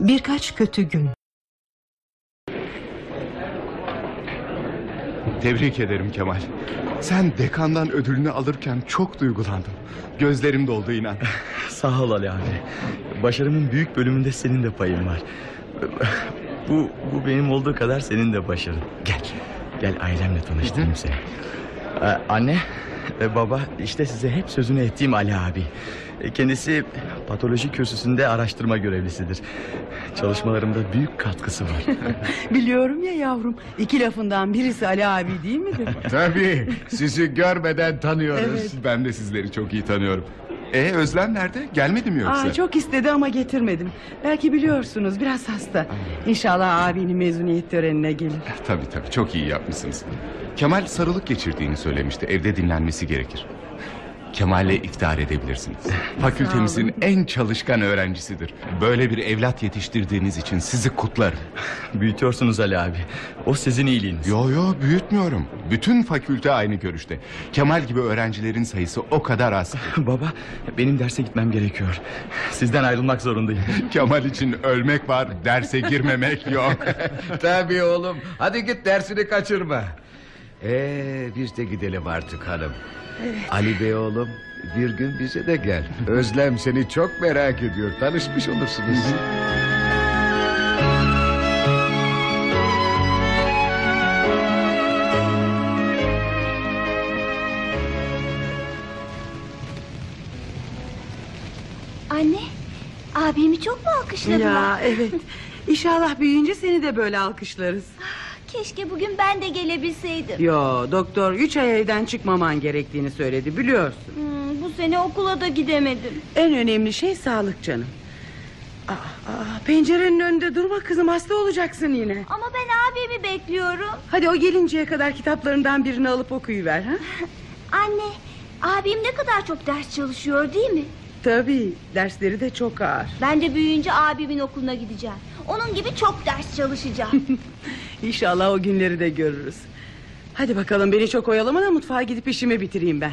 Birkaç kötü gün. Tebrik ederim Kemal. Sen dekandan ödülünü alırken çok duygulandım. Gözlerim doldu inan. Sağ ol Ali abi. Başarımın büyük bölümünde senin de payın var. Bu, bu benim olduğu kadar senin de başarın. Gel, gel ailemle tanıştırayım seni. Ee, anne ve baba işte size hep sözünü ettiğim Ali abi. Ee, Kendisi patoloji kürsüsünde araştırma görevlisidir. Çalışmalarımda büyük katkısı var. Biliyorum ya yavrum. iki lafından birisi Ali abi değil midir? Tabii sizi görmeden tanıyoruz. Evet. Ben de sizleri çok iyi tanıyorum. E Özlem nerede? Gelmedi mi yoksa? Aa, çok istedi ama getirmedim. Belki biliyorsunuz biraz hasta. İnşallah abinin mezuniyet törenine gelir. Tabii tabii çok iyi yapmışsınız. Kemal sarılık geçirdiğini söylemişti. Evde dinlenmesi gerekir. Kemal'le iftihar edebilirsiniz. Fakültemizin en çalışkan öğrencisidir. Böyle bir evlat yetiştirdiğiniz için sizi kutlarım. Büyütüyorsunuz Ali abi. O sizin iyiliğiniz. Yo yo büyütmüyorum. Bütün fakülte aynı görüşte. Kemal gibi öğrencilerin sayısı o kadar az. ki. Baba benim derse gitmem gerekiyor. Sizden ayrılmak zorundayım. Kemal için ölmek var, derse girmemek yok. Tabii oğlum. Hadi git dersini kaçırma. Ee, biz de gidelim artık hanım. Ali Bey oğlum bir gün bize de gel. Özlem seni çok merak ediyor. Tanışmış olursunuz. Anne, abimi çok mu alkışladılar? ya evet. İnşallah büyüyünce seni de böyle alkışlarız. Keşke bugün ben de gelebilseydim. Yo doktor üç ay evden çıkmaman gerektiğini söyledi biliyorsun. Hmm, bu sene okula da gidemedim. En önemli şey sağlık canım. Aa, aa, pencerenin önünde durma kızım hasta olacaksın yine. Ama ben abimi bekliyorum. Hadi o gelinceye kadar kitaplarından birini alıp okuyuver. Ha? Anne, abim ne kadar çok ders çalışıyor değil mi? Tabii dersleri de çok ağır. Ben de büyüyünce abimin okuluna gideceğim. Onun gibi çok ders çalışacağım. İnşallah o günleri de görürüz. Hadi bakalım beni çok oyalama da mutfağa gidip işimi bitireyim ben.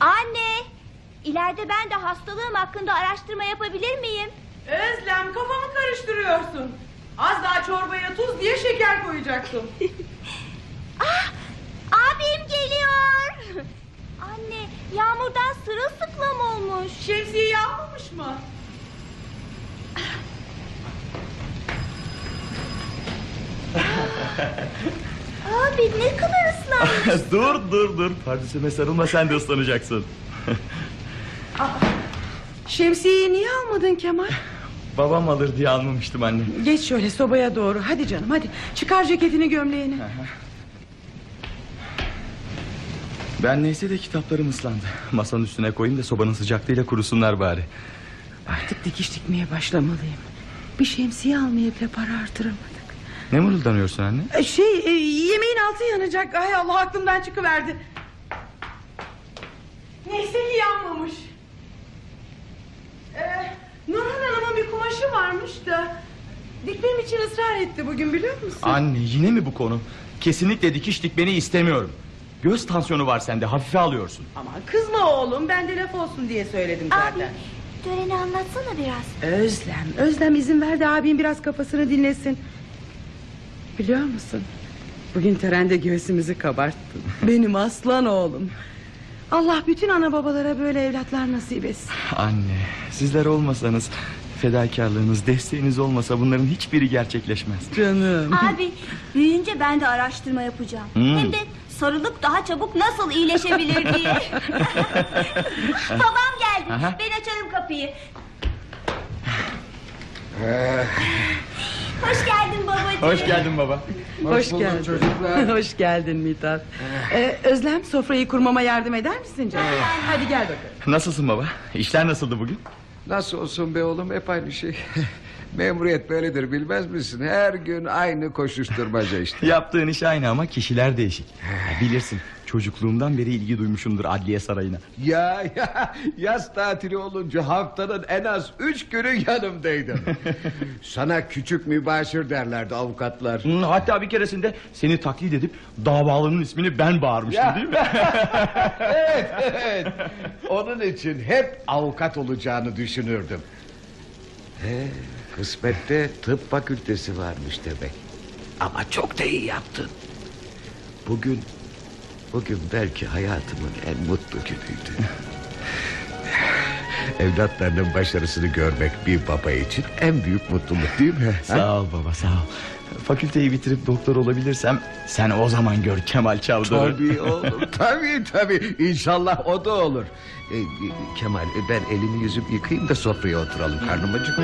Anne, ileride ben de hastalığım hakkında araştırma yapabilir miyim? Özlem kafamı karıştırıyorsun. Az daha çorbaya tuz diye şeker koyacaktım. Ah, abim geliyor. Anne, yağmurdan sırılsıklam olmuş. Şemsiye yağmamış mı? Abi ne kadar ıslanmış. dur dur dur. Pardesüme sarılma sen de ıslanacaksın. Şemsiyeyi niye almadın Kemal? Babam alır diye almamıştım anne. Geç şöyle sobaya doğru. Hadi canım hadi. Çıkar ceketini gömleğini. Ben neyse de kitaplarım ıslandı. Masanın üstüne koyayım da sobanın sıcaklığıyla kurusunlar bari. Artık dikiş dikmeye başlamalıyım. Bir şemsiye almaya bile para artıramadık. Ne mırıldanıyorsun anne? E, Şey e, yemeğin altı yanacak. Ay Allah aklımdan çıkıverdi. Neyse ki yanmamış. Ee, Nurhan Hanım'ın bir kumaşı varmış da... Dikmem için ısrar etti bugün biliyor musun? Anne yine mi bu konu? Kesinlikle dikiş dikmeni istemiyorum. Göz tansiyonu var sende hafife alıyorsun. Aman kızma oğlum ben de laf olsun diye söyledim Abi, zaten. töreni anlatsana biraz. Özlem, Özlem izin ver de abim biraz kafasını dinlesin. Biliyor musun? Bugün törende göğsümüzü kabarttın. Benim aslan oğlum. Allah bütün ana babalara böyle evlatlar nasip etsin. Anne sizler olmasanız fedakarlığınız desteğiniz olmasa bunların hiçbiri gerçekleşmez. Canım. Abi, büyüyünce ben de araştırma yapacağım. Hmm. Hem de sarılık daha çabuk nasıl iyileşebilir diye. Babam geldi. Aha. Ben açarım kapıyı. Hoş geldin babacığım. Hoş geldin baba. Hoş, bulduk geldin. çocuklar. Hoş geldin Mithat. Ee, Özlem sofrayı kurmama yardım eder misin canım? Hadi gel bakalım. Nasılsın baba? İşler nasıldı bugün? Nasıl olsun be oğlum hep aynı şey. Memuriyet böyledir bilmez misin? Her gün aynı koşuşturmaca işte. Yaptığın iş aynı ama kişiler değişik. Bilirsin çocukluğumdan beri ilgi duymuşumdur adliye sarayına. Ya ya yaz tatili olunca haftanın en az üç günü yanımdaydın. Sana küçük mübaşir derlerdi avukatlar. Hmm, hatta bir keresinde seni taklit edip davalının ismini ben bağırmıştım Ya. değil mi? evet evet. Onun için hep avukat olacağını düşünürdüm. He, kısmette tıp fakültesi varmış demek. Ama çok da iyi yaptın. Bugün, bugün belki hayatımın en mutlu günüydü. Evlatlarının başarısını görmek bir baba için en büyük mutluluk değil mi? Sağ ol baba sağ ol. Fakülteyi bitirip doktor olabilirsem sen o zaman gör Kemal Çavdar'ı. Tabii oğlum tabii tabii İnşallah o da olur Ee, Kemal e, ben elimi yüzümü yıkayayım da sofraya oturalım karnım acıktı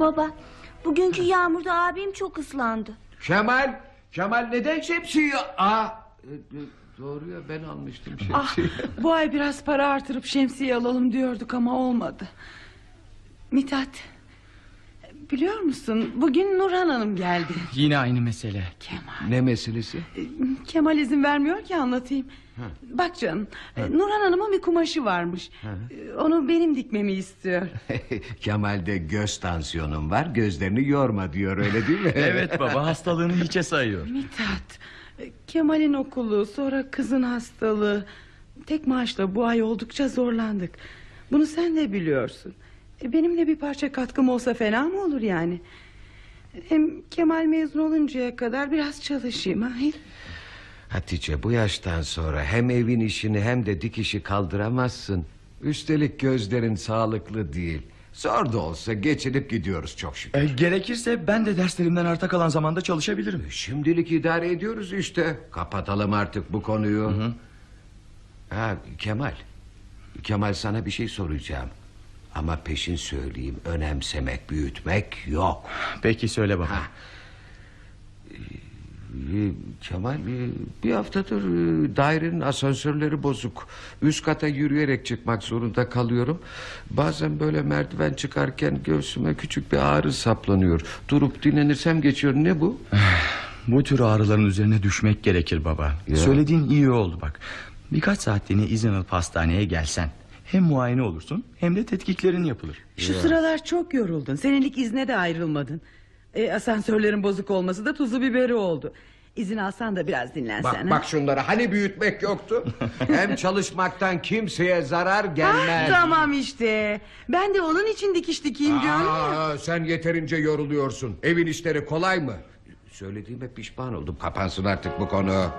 Baba, bugünkü yağmurda abim çok ıslandı. Kemal Kemal neden şemsiye Aa, e, e, Doğru ya ben almıştım Ah, şemsiye bu ay biraz para artırıp şemsiye alalım diyorduk ama olmadı. Mithat, biliyor musun bugün Nurhan Hanım geldi. Yine aynı mesele. Kemal, Ne meselesi Kemal izin vermiyor ki anlatayım. Bak canım, Nurhan Hanım'ın bir kumaşı varmış. Onu benim dikmemi istiyor. Kemal'de göz tansiyonun var gözlerini yorma diyor öyle değil mi Evet baba hastalığını hiçe sayıyor. Mithat, Kemal'in okulu, sonra kızın hastalığı. Tek maaşla bu ay oldukça zorlandık. Bunu sen de biliyorsun. E, Benim de bir parça katkım olsa fena mı olur yani? Hem Kemal mezun oluncaya kadar biraz çalışayım. Ha? Hatice bu yaştan sonra hem evin işini hem de dikişi kaldıramazsın. Üstelik gözlerin sağlıklı değil. Zor da olsa geçinip gidiyoruz çok şükür. E, gerekirse ben de derslerimden arta kalan zamanda çalışabilirim. Şimdilik idare ediyoruz işte. Kapatalım artık bu konuyu. Ha Kemal. Kemal sana bir şey soracağım. Ama peşin söyleyeyim önemsemek, büyütmek yok. Peki söyle baba. Ha. Ee, Kemal e, bir haftadır e, dairenin asansörleri bozuk. Üst kata yürüyerek çıkmak zorunda kalıyorum. Bazen böyle merdiven çıkarken göğsüme küçük bir ağrı saplanıyor. Durup dinlenirsem geçiyor. Ne bu? Bu tür ağrıların üzerine düşmek gerekir baba. Ya. Söylediğin iyi oldu bak. Birkaç saatliğine izin alıp hastaneye gelsen. Hem muayene olursun hem de tetkiklerin yapılır. Şu sıralar çok yoruldun. Senelik izne de ayrılmadın. E, asansörlerin bozuk olması da tuzu biberi oldu. İzin alsan da biraz dinlensen. Bak ha? bak şunlara hani büyütmek yoktu. Hem çalışmaktan kimseye zarar Ah, gelmez. tamam işte. Ben de onun için dikiş dikeyim diyorum ya. Aa, sen yeterince yoruluyorsun. Evin işleri kolay mı? Söylediğime pişman oldum. Kapansın artık bu konu.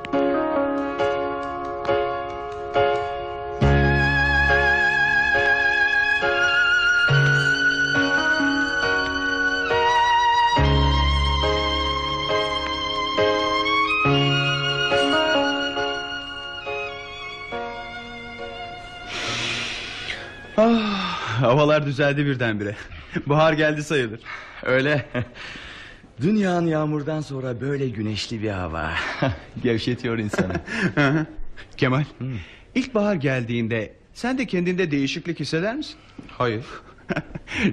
Havalar düzeldi birdenbire. Bahar geldi sayılır. Öyle. Dünyanın yağmurdan sonra böyle güneşli bir hava. Gevşetiyor insanı. Kemal, ilk bahar geldiğinde sen de kendinde değişiklik hisseder misin? Hayır.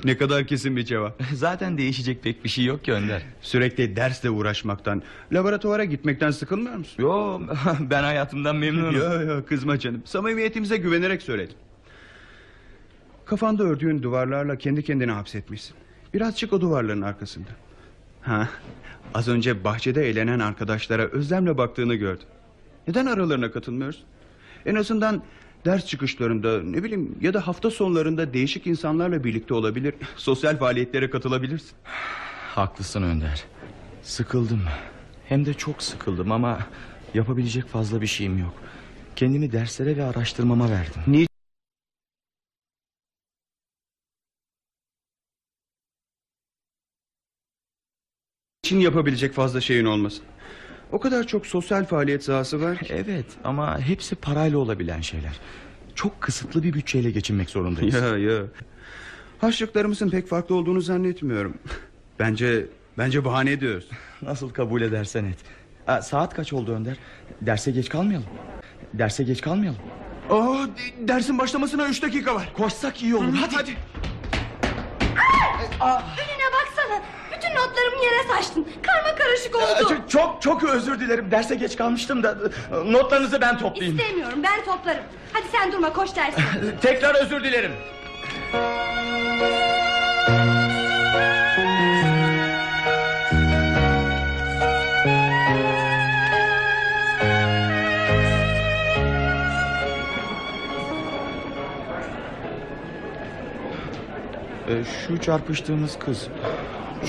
ne kadar kesin bir cevap. Zaten değişecek pek bir şey yok ki Önder. Sürekli dersle uğraşmaktan, laboratuvara gitmekten sıkılmıyor musun? Yo ben hayatımdan memnunum. Yo yo kızma canım. Samimiyetimize güvenerek söyledim. Kafanda ördüğün duvarlarla kendi kendine hapsetmişsin. Biraz çık o duvarların arkasında. Ha, az önce bahçede eğlenen arkadaşlara özlemle baktığını gördüm. Neden aralarına katılmıyorsun? En azından ders çıkışlarında ne bileyim ya da hafta sonlarında değişik insanlarla birlikte olabilir, sosyal faaliyetlere katılabilirsin. Haklısın Önder. Sıkıldım. Hem de çok sıkıldım ama yapabilecek fazla bir şeyim yok. Kendimi derslere ve araştırmama verdim. Niye için yapabilecek fazla şeyin olmasın. O kadar çok sosyal faaliyet sahası var ki. Evet ama hepsi parayla olabilen şeyler. Çok kısıtlı bir bütçeyle geçinmek zorundayız. Ya ya. Harçlıklarımızın pek farklı olduğunu zannetmiyorum. Bence bence bahane ediyoruz. Nasıl kabul edersen et. Aa, saat kaç oldu Önder? Derse geç kalmayalım. Derse geç kalmayalım. Oh, dersin başlamasına üç dakika var. Koşsak iyi olur. Hadi. Hadi. Bütün notlarımı yere saçtın. Karma karışık oldu. Çok, çok çok özür dilerim. Derse geç kalmıştım da notlarınızı ben toplayayım. İstemiyorum ben toplarım. Hadi sen durma koş dersin. Tekrar özür dilerim. Ee, şu çarpıştığımız kız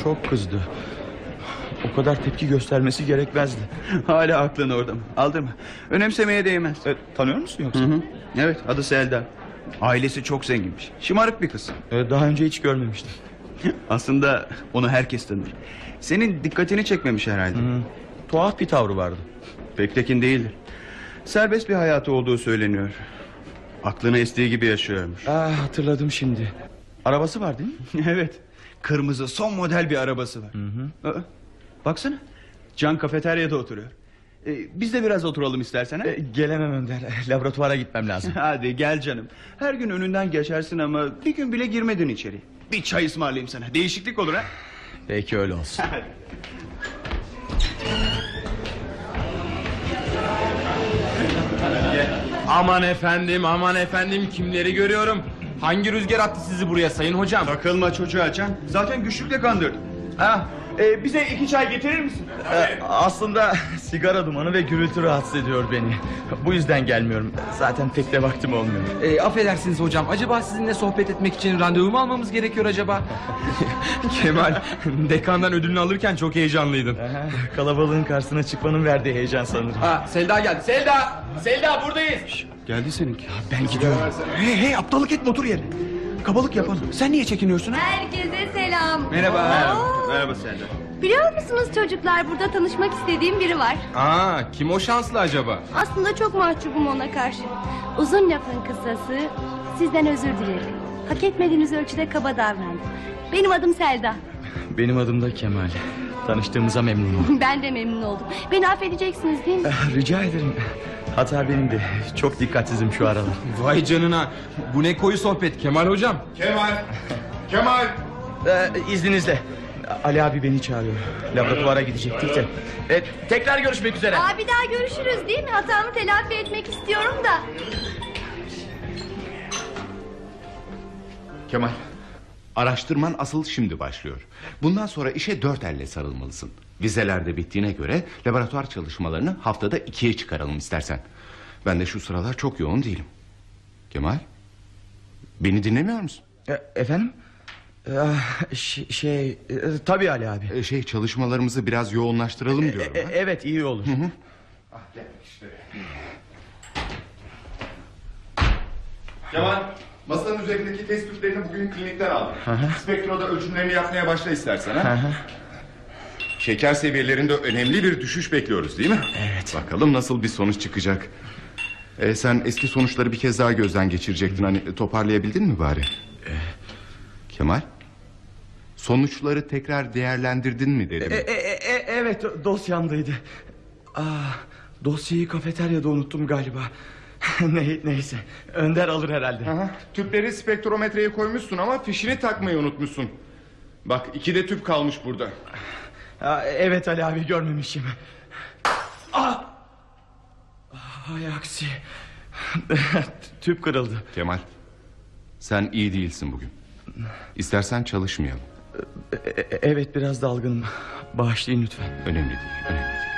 çok kızdı. O kadar tepki göstermesi gerekmezdi. Hala aklın orada mı? Aldırma. Önemsemeye değmez. Ee, tanıyor musun yoksa? Hı hı. Evet adı Selda. Ailesi çok zenginmiş. Şımarık bir kız. Ee, daha önce hiç görmemiştim. Aslında onu herkes tanır. Senin dikkatini çekmemiş herhalde. Hı, tuhaf bir tavrı vardı. Pek tekin değildir. Serbest bir hayatı olduğu söyleniyor. Aklına estiği gibi yaşıyormuş. Ah, hatırladım şimdi. Arabası var değil mi? evet. Kırmızı son model bir arabası var. Aa, baksana. Can kafeteryada oturuyor. Ee, biz de biraz oturalım istersen. ha? Ee, gelemem Önder. Laboratuvara gitmem lazım. Hadi gel canım. Her gün önünden geçersin ama bir gün bile girmedin içeri. Bir çay ısmarlayayım sana. Değişiklik olur ha. Peki öyle olsun. Aman efendim aman efendim kimleri görüyorum Hangi rüzgar attı sizi buraya sayın hocam Takılma çocuğa Can. Zaten güçlükle kandırdım. Ha, e, bize iki çay getirir misin? Ee, aslında sigara dumanı ve gürültü rahatsız ediyor beni. Bu yüzden gelmiyorum. Zaten pek de vaktim olmuyor. e, Affedersiniz hocam acaba sizinle sohbet etmek için randevu mu almamız gerekiyor acaba Kemal dekandan ödülünü alırken çok heyecanlıydın Aha, Kalabalığın karşısına çıkmanın verdiği heyecan sanırım. Ha Selda geldi Selda Selda buradayız Geldi seninki. Ben gidiyorum. Hey hey aptallık etme otur yerine. Kabalık yapalım. Sen niye çekiniyorsun ha? Herkese selam. Merhaba. Oo. Merhaba Selda. Biliyor musunuz çocuklar burada tanışmak istediğim biri var. Aa kim o şanslı acaba Aslında çok mahcubum ona karşı. Uzun lafın kısası sizden özür dilerim. Hak etmediğiniz ölçüde kaba davrandım. Benim adım Selda. Benim adım da Kemal. Tanıştığımıza memnunum. Ben de memnun oldum. Beni affedeceksiniz değil mi? Rica ederim. Hata benimdi. Çok dikkatsizim şu aralar. Vay canına bu ne koyu sohbet Kemal hocam Kemal! Kemal! Ee, izninizle. Ali abi beni çağırıyor. Laboratuvara gidecektik de. Ee, tekrar görüşmek üzere. Aa, bir daha görüşürüz değil mi? Hatamı telafi etmek istiyorum da. Kemal, araştırman asıl şimdi başlıyor. Bundan sonra işe dört elle sarılmalısın. Vizeler de bittiğine göre laboratuvar çalışmalarını haftada ikiye çıkaralım istersen. Ben de şu sıralar çok yoğun değilim. Kemal, beni dinlemiyor musun? Ee, efendim? Ee, ş- şey, e, tabii Ali abi. Ee, Şey çalışmalarımızı biraz yoğunlaştıralım diyorum. E- evet iyi olur. Kemal, masanın üzerindeki test tüplerini bugün klinikten aldım. Spektroda ölçümlerini yapmaya başla istersen. Ha? Şeker seviyelerinde önemli bir düşüş bekliyoruz değil mi? Evet. Bakalım nasıl bir sonuç çıkacak. Ee, sen eski sonuçları bir kez daha gözden geçirecektin. Hani toparlayabildin mi bari? Kemal? Sonuçları tekrar değerlendirdin mi dedim. E, e, e, e, evet dosyamdaydı. Ah, dosyayı kafeteryada unuttum galiba. ne, neyse Önder alır herhalde. Aha, tüpleri spektrometreye koymuşsun ama fişini takmayı unutmuşsun. Bak iki de tüp kalmış burada. Ha, evet Ali abi görmemişim. Ah! Hay aksi. Tüp kırıldı. Kemal, sen iyi değilsin bugün. İstersen çalışmayalım. E- e- evet biraz dalgınım. Bağışlayın lütfen. Önemli değil, önemli değil.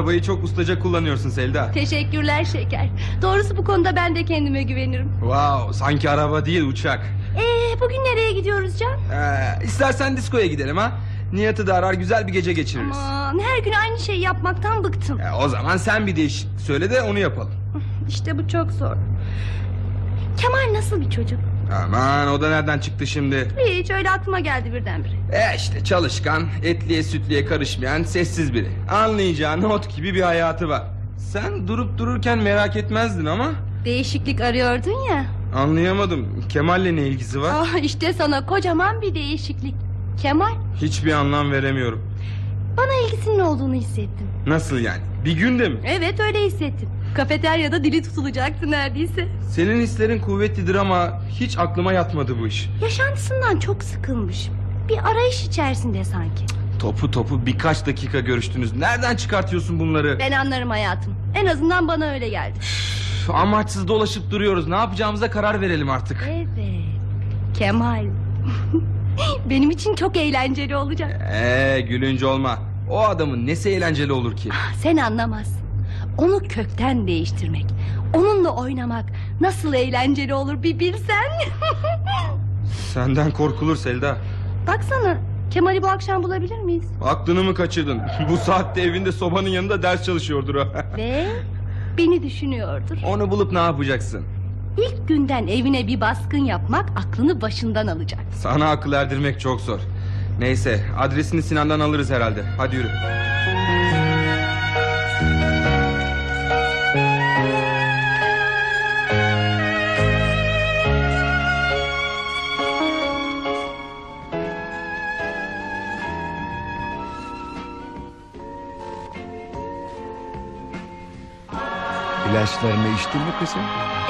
Arabayı çok ustaca kullanıyorsun Selda Teşekkürler şeker. Doğrusu bu konuda ben de kendime güvenirim. Wow sanki araba değil uçak Ee, bugün nereye gidiyoruz Can? ee, İstersen diskoya gidelim ha Nihat'ı da arar güzel bir gece geçiririz Aman her gün aynı şeyi yapmaktan bıktım. Ee, O zaman sen bir değişiklik söyle de onu yapalım İşte bu çok zor. Kemal nasıl bir çocuk? Aman o da nereden çıktı şimdi Hiç öyle aklıma geldi birdenbire. E işte çalışkan etliye sütliye karışmayan sessiz biri Anlayacağın not gibi bir hayatı var Sen durup dururken merak etmezdin ama Değişiklik arıyordun ya. Anlayamadım Kemal'le ne ilgisi var Ah işte sana kocaman bir değişiklik. Kemal Hiçbir anlam veremiyorum Bana ilgisinin olduğunu hissettim. Nasıl yani? Bir günde mi? Evet öyle hissettim. Kafeteryada dili tutulacaktı neredeyse. Senin hislerin kuvvetlidir ama hiç aklıma yatmadı bu iş. Yaşantısından çok sıkılmış. Bir arayış içerisinde sanki. Topu topu birkaç dakika görüştünüz. Nereden çıkartıyorsun bunları? Ben anlarım hayatım. En azından bana öyle geldi. Üf, Amaçsız dolaşıp duruyoruz. Ne yapacağımıza karar verelim artık. Evet. Kemal. Benim için çok eğlenceli olacak. Ee, gülünç olma. O adamın nesi eğlenceli olur ki? Sen anlamazsın. Onu kökten değiştirmek, onunla oynamak nasıl eğlenceli olur bir bilsen. Senden korkulur Selda. Baksana, Kemal'i bu akşam bulabilir miyiz? Aklını mı kaçırdın? Bu saatte evinde sobanın yanında ders çalışıyordur o. Ve beni düşünüyordur. Onu bulup ne yapacaksın? İlk günden evine bir baskın yapmak aklını başından alacak. Sana akıl erdirmek çok zor. Neyse adresini Sinan'dan alırız herhalde. Hadi yürü. İlaçlarını içtin mi kızım?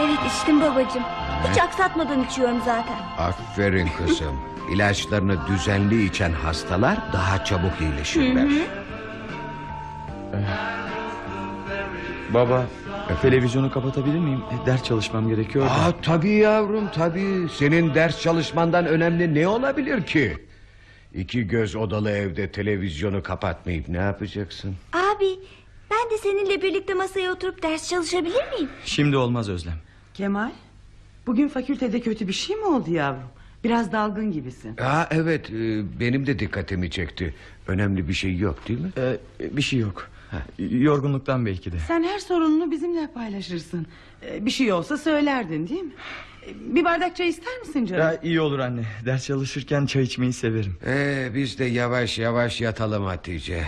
Evet içtim babacığım. Hiç aksatmadan içiyorum zaten. Aferin kızım. İlaçlarını düzenli içen hastalar daha çabuk iyileşirler. Baba televizyonu kapatabilir miyim? E, Ders çalışmam gerekiyor. da. Aa, tabii yavrum tabii. Senin ders çalışmandan önemli ne olabilir ki? İki göz odalı evde televizyonu kapatmayıp ne yapacaksın? Abi ben de seninle birlikte masaya oturup ders çalışabilir miyim? Şimdi olmaz Özlem. Kemal, bugün fakültede kötü bir şey mi oldu yavrum? Biraz dalgın gibisin. Aa, evet e, benim de dikkatimi çekti. Önemli bir şey yok değil mi? Ee, bir şey yok. Yorgunluktan belki de. Sen her sorununu bizimle paylaşırsın. Ee, Bir şey olsa söylerdin değil mi? Ee, Bir bardak çay ister misin canım? Ya, iyi olur anne. Ders çalışırken çay içmeyi severim. Ee, biz de yavaş yavaş yatalım Hatice.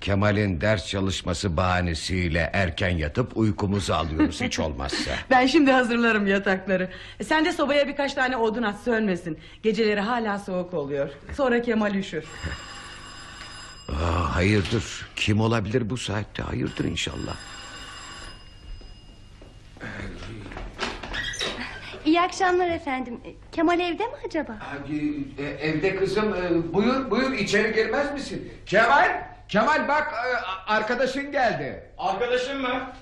Kemal'in ders çalışması bahanesiyle erken yatıp uykumuzu alıyoruz hiç olmazsa. Ben şimdi hazırlarım yatakları. E, Sen de sobaya birkaç tane odun at sönmesin. Geceleri hala soğuk oluyor. Sonra Kemal üşür. Aa, hayırdır kim olabilir bu saatte hayırdır inşallah. İyi akşamlar efendim. E, Kemal evde mi acaba? Hadi, e, evde kızım e, buyur buyur içeri girmez misin? Kemal Kemal bak e, arkadaşın geldi. Arkadaşım mı?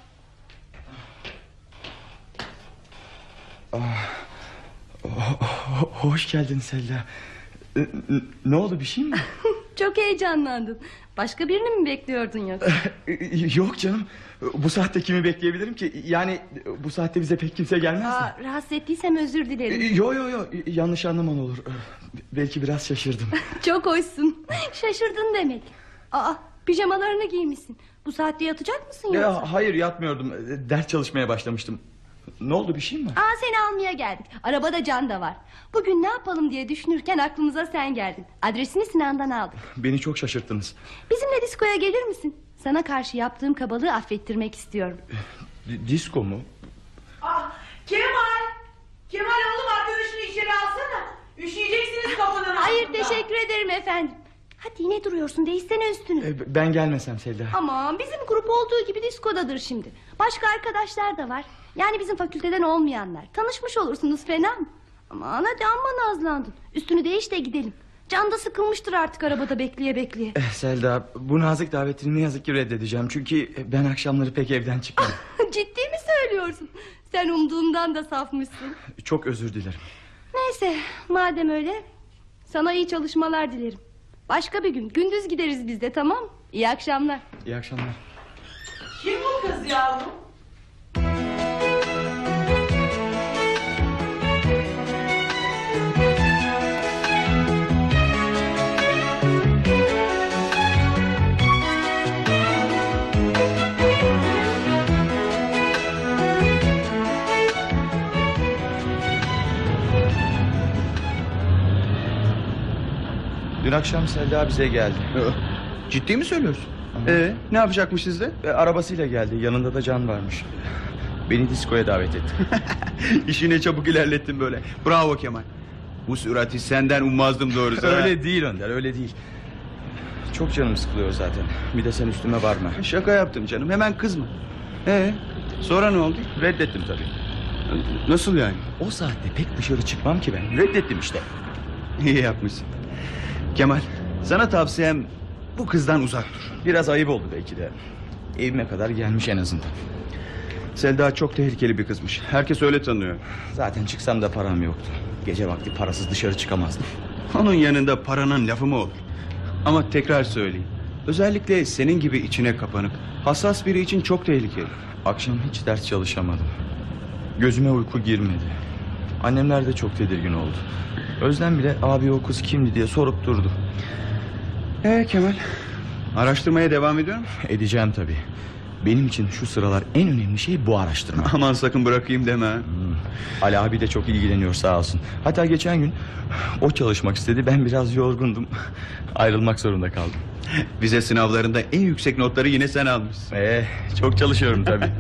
hoş geldin Selda. Ne oldu bir şey mi? Çok heyecanlandın. Başka birini mi bekliyordun yoksa? Yok canım. Bu saatte kimi bekleyebilirim ki? Yani bu saatte bize pek kimse gelmez. Aa, rahatsız ettiysem özür dilerim. Yo yo yo yanlış anlaman olur. Belki biraz şaşırdım. Çok hoşsun. Şaşırdın demek. Aa, pijamalarını giymişsin. Bu saatte yatacak mısın yoksa? Ya, hayır yatmıyordum. Ders çalışmaya başlamıştım. Ne oldu bir şey mi? Aa seni almaya geldik. Arabada Can da var. Bugün ne yapalım diye düşünürken aklımıza sen geldin. Adresini Sinan'dan aldık. Beni çok şaşırttınız. Bizimle diskoya gelir misin? Sana karşı yaptığım kabalığı affettirmek istiyorum. D- disko mu? Ah, Kemal! Kemal oğlum arkadaşını içeri alsana. Üşüyeceksiniz kapının Hayır teşekkür ederim efendim. Hadi yine duruyorsun değişsene üstünü. E, Ben gelmesem Selda. Aman bizim grup olduğu gibi diskodadır şimdi. Başka arkadaşlar da var. Yani bizim fakülteden olmayanlar. Tanışmış olursunuz fena mı? Aman hadi amma nazlandın. Üstünü değiş de gidelim. Can da sıkılmıştır artık arabada bekleye bekleye. Eh, Selda bu nazik davetini ne yazık ki reddedeceğim. Çünkü ben akşamları pek evden çıkmam. Ciddi mi söylüyorsun? Sen umduğumdan da safmışsın. çok özür dilerim. Neyse madem öyle sana iyi çalışmalar dilerim. Başka bir gün gündüz gideriz biz de tamam İyi akşamlar. İyi akşamlar. Kim bu kız yavrum? Dün akşam Selda bize geldi. Ciddi mi söylüyorsun? Ee, ne yapacakmış sizde? E, arabasıyla geldi. Yanında da Can varmış. Beni diskoya davet etti. İşini çabuk ilerlettin böyle. Bravo Kemal. Bu sürati senden ummazdım doğrusu. öyle değil Önder öyle değil. çok canım sıkılıyor zaten. Bir de sen üstüme varma. Şaka yaptım canım hemen kızma. Ee, sonra ne oldu? Reddettim tabii. Nasıl yani? O saatte pek dışarı çıkmam ki ben. Reddettim işte. İyi yapmışsın. Kemal sana tavsiyem bu kızdan uzak dur. Biraz ayıp oldu belki de. Evime kadar gelmiş en azından. Selda çok tehlikeli bir kızmış. Herkes öyle tanıyor. Zaten çıksam da param yoktu. Gece vakti parasız dışarı çıkamazdım. Onun yanında paranın lafı mı olur? Ama tekrar söyleyeyim. Özellikle senin gibi içine kapanık, hassas biri için çok tehlikeli. Akşam hiç ders çalışamadım. Gözüme uyku girmedi. Annemler de çok tedirgin oldu. Özlem bile abi o kız kimdi diye sorup durdu. Ee Kemal, araştırmaya devam ediyor musun? Edeceğim tabii. Benim için şu sıralar en önemli şey bu araştırma. Aman sakın bırakayım deme. Hmm. Ali abi de çok ilgileniyor sağ olsun. Hatta geçen gün o çalışmak istedi. Ben biraz yorgundum. Ayrılmak zorunda kaldım. Vize sınavlarında en yüksek notları yine sen almışsın. Ee, çok çalışıyorum tabii.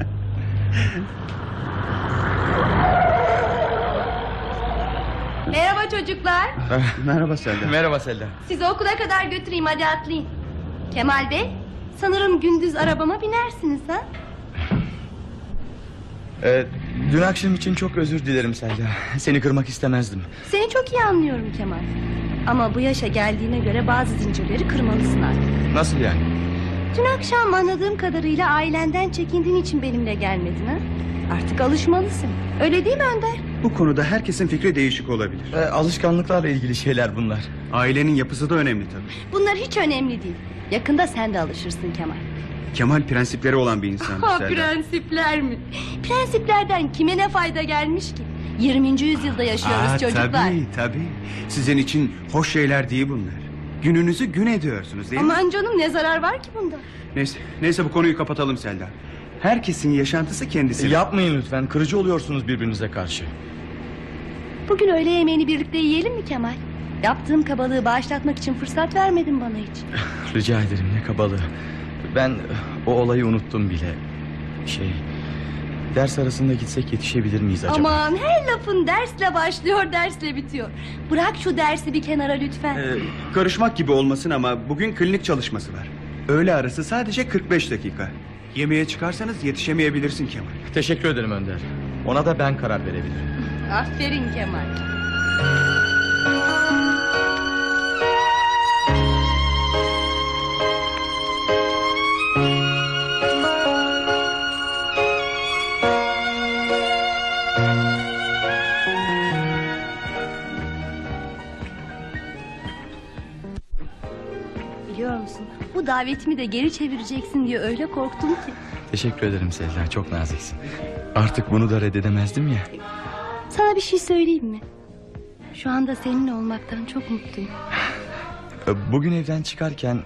Merhaba çocuklar. Merhaba Selda. Merhaba Selda. Sizi okula kadar götüreyim hadi atlayın. Kemal Bey sanırım gündüz arabama binersiniz ha? Ee, dün akşam için çok özür dilerim Selda. Seni kırmak istemezdim. Seni çok iyi anlıyorum Kemal. Ama bu yaşa geldiğine göre bazı zincirleri kırmalısın artık. Nasıl yani? Dün akşam anladığım kadarıyla ailenden çekindiğin için benimle gelmedin ha? Artık alışmalısın. Öyle değil mi Önder? Bu konuda herkesin fikri değişik olabilir. Ee, alışkanlıklarla ilgili şeyler bunlar. Ailenin yapısı da önemli tabii. Bunlar hiç önemli değil. Yakında sen de alışırsın Kemal. Kemal prensipleri olan bir insan. Ha prensipler mi? Prensiplerden kime ne fayda gelmiş ki? 20. yüzyılda yaşıyoruz çocuklar. Tabii tabii. Sizin için hoş şeyler değil bunlar. Gününüzü gün ediyorsunuz değil mi? Aman canım ne zarar var ki bunda? Neyse, neyse bu konuyu kapatalım Selda. Herkesin yaşantısı kendisi. Ee, yapmayın lütfen. Kırıcı oluyorsunuz birbirinize karşı. Bugün öğle yemeğini birlikte yiyelim mi Kemal? Yaptığım kabalığı bağışlatmak için fırsat vermedin bana hiç. Rica ederim ne kabalığı. Ben o olayı unuttum bile. Şey... Ders arasında gitsek yetişebilir miyiz acaba? Aman her lafın dersle başlıyor dersle bitiyor. Bırak şu dersi bir kenara lütfen. Ee, karışmak gibi olmasın ama bugün klinik çalışması var. Öğle arası sadece 45 dakika. Yemeğe çıkarsanız yetişemeyebilirsin Kemal. Teşekkür ederim Önder. Ona da ben karar verebilirim. Aferin Kemal. Davetimi de geri çevireceksin diye öyle korktum ki. Teşekkür ederim Selda çok naziksin. Artık bunu da reddedemezdim ya. Sana bir şey söyleyeyim mi? Şu anda seninle olmaktan çok mutluyum. Bugün evden çıkarken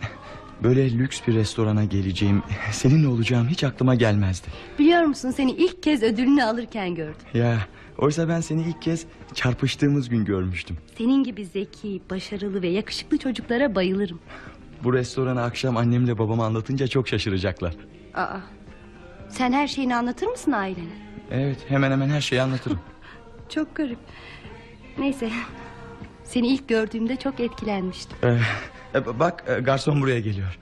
böyle lüks bir restorana geleceğim, seninle olacağım hiç aklıma gelmezdi. Biliyor musun seni ilk kez ödülünü alırken gördüm. Ya oysa ben seni ilk kez çarpıştığımız gün görmüştüm. Senin gibi zeki, başarılı ve yakışıklı çocuklara bayılırım. Bu restoranı akşam annemle babama anlatınca çok şaşıracaklar. Aa, sen her şeyini anlatır mısın ailene? Evet hemen hemen her şeyi anlatırım. Çok garip. Neyse. Seni ilk gördüğümde çok etkilenmiştim. Ee, bak e, garson buraya geliyor.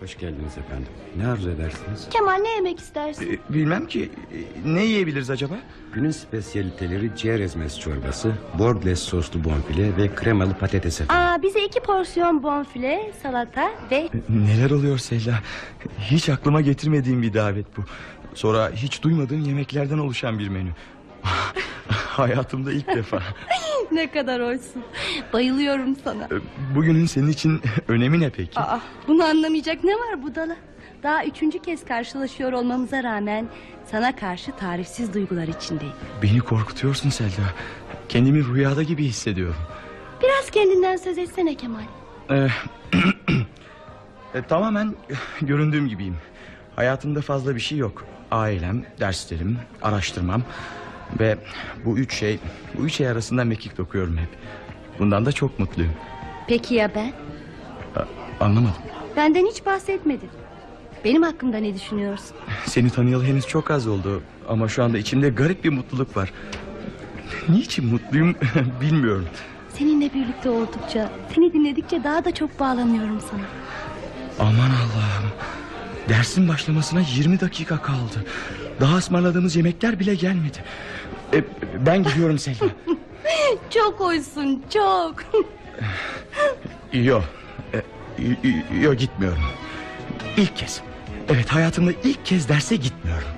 Hoş geldiniz efendim. Ne arzu edersiniz? Kemal ne yemek istersin? Ee, bilmem ki e, ne yiyebiliriz acaba? Günün spesiyaliteleri ciğer ezmesi çorbası, bordles soslu bonfile ve kremalı patates efendim. Aa, bize iki porsiyon bonfile, salata ve... E, Neler oluyor Seyla? Hiç aklıma getirmediğim bir davet bu. Sonra hiç duymadığım yemeklerden oluşan bir menü. Hayatımda ilk defa. ne kadar hoşsun. Bayılıyorum sana. Ee, Bugünün senin için önemi ne peki? Aa, bunu anlamayacak ne var budala? Daha üçüncü kez karşılaşıyor olmamıza rağmen... ...sana karşı tarifsiz duygular içindeyim. Beni korkutuyorsun Selda. Kendimi rüyada gibi hissediyorum. Biraz kendinden söz etsene Kemal. Ee, e, tamamen göründüğüm gibiyim. Hayatımda fazla bir şey yok. Ailem, derslerim, araştırmam ve bu üç şey, bu üç şey arasında mekik dokuyorum hep. Bundan da çok mutluyum. Peki ya ben? Anlamadım. Benden hiç bahsetmedin. Benim hakkımda ne düşünüyorsun? Seni tanıyalı henüz çok az oldu ama şu anda içimde garip bir mutluluk var. Niçin mutluyum bilmiyorum. Seninle birlikte oldukça, seni dinledikçe daha da çok bağlanıyorum sana. Aman Allah'ım. Dersin başlamasına 20 dakika kaldı. Daha ısmarladığımız yemekler bile gelmedi. E, ben gidiyorum Selma. Çok hoşsun, çok. Yo. E, y- y- yo gitmiyorum. İlk kez. Evet hayatımda ilk kez derse gitmiyorum.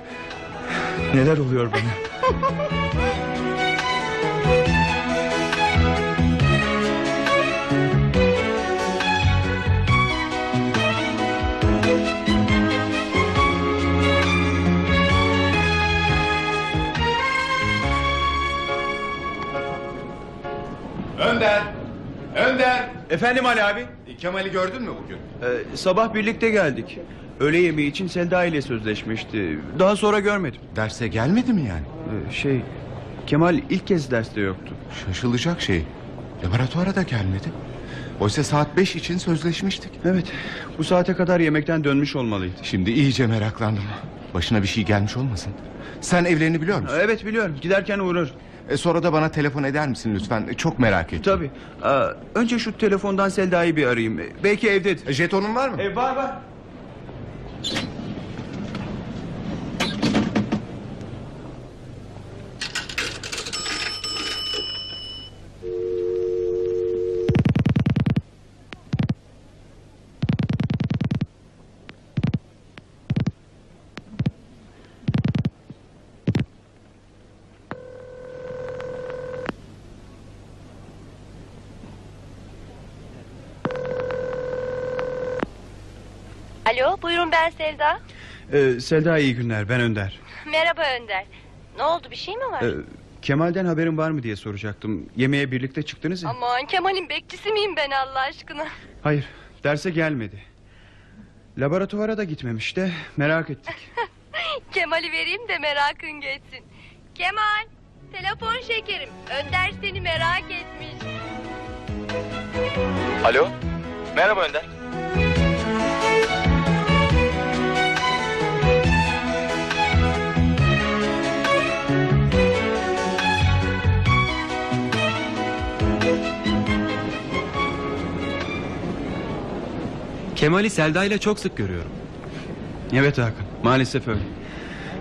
Neler oluyor bana? Efendim Ali abi. E, Kemal'i gördün mü bugün? Ee, sabah birlikte geldik. Öğle yemeği için Selda ile sözleşmişti. Daha sonra görmedim. Derse gelmedi mi yani? Ee, şey Kemal ilk kez derste yoktu. Şaşılacak şey. Laboratuvara da gelmedi. Oysa saat beş için sözleşmiştik. Evet bu saate kadar yemekten dönmüş olmalıydı. Şimdi iyice meraklandım. Başına bir şey gelmiş olmasın. Sen evlerini biliyor musun? Evet biliyorum giderken uğrar. E, sonra da bana telefon eder misin lütfen? E, çok merak ettim. Tabii. Aa, önce şu telefondan Selda'yı bir arayayım. Ee, Belki evdedir. E, jetonun var mı? E, var var. Alo buyurun ben Sevda. Ee, Selda iyi günler ben Önder. Merhaba Önder. Ne oldu bir şey mi var? Ee, Kemal'den haberin var mı diye soracaktım. Yemeğe birlikte çıktınız ya. Aman Kemal'in bekçisi miyim ben Allah aşkına? Hayır derse gelmedi. Laboratuvara da gitmemiş de merak ettik. Kemal'i vereyim de merakın geçsin. Kemal telefon şekerim. Önder seni merak etmiş. Alo. Merhaba Önder. Kemal'i Selda ile çok sık görüyorum. Evet Hakan maalesef öyle.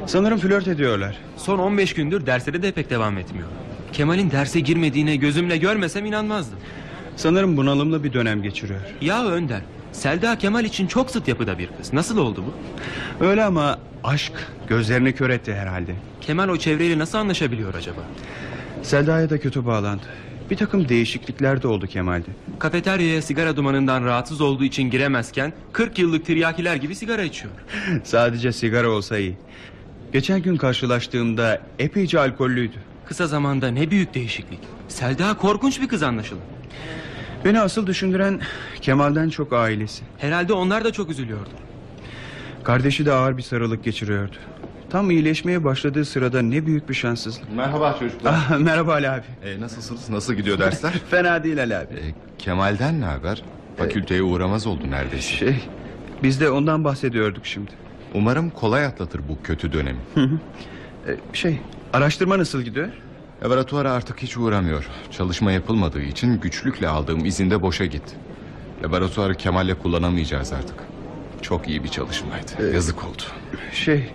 Sanırım flört ediyorlar. Son 15 gündür derslere de pek devam etmiyor. Kemal'in derse girmediğine gözümle görmesem inanmazdım. Sanırım bunalımlı bir dönem geçiriyor. Ya Önder, Selda Kemal için çok zıt yapıda bir kız. Nasıl oldu bu? Öyle ama aşk gözlerini kör etti herhalde. Kemal o çevreyle nasıl anlaşabiliyor acaba? Selda'ya da kötü bağlandı. Bir takım değişiklikler de oldu Kemal'de. Kafeteryaya sigara dumanından rahatsız olduğu için giremezken 40 yıllık tiryakiler gibi sigara içiyor. Sadece sigara olsa iyi. Geçen gün karşılaştığımda epeyce alkollüydü. Kısa zamanda ne büyük değişiklik. Selda korkunç bir kız anlaşılan. Beni asıl düşündüren Kemal'den çok ailesi. Herhalde onlar da çok üzülüyordu. Kardeşi de ağır bir sarılık geçiriyordu. Tam iyileşmeye başladığı sırada ne büyük bir şanssızlık. Merhaba çocuklar. Ah, merhaba Ali abi. E, nasılsınız? Nasıl gidiyor dersler? Fena değil Ali abi. E, Kemal'den ne haber? Fakülteye uğramaz oldu neredeyse. Şey, biz de ondan bahsediyorduk şimdi. Umarım kolay atlatır bu kötü dönemi. Ee, şey, araştırma nasıl gidiyor? Laboratuvara artık hiç uğramıyor. Çalışma yapılmadığı için güçlükle aldığım izinde boşa gitti. Laboratuvarı Kemal'le kullanamayacağız artık. Çok iyi bir çalışmaydı. Yazık oldu. Şey,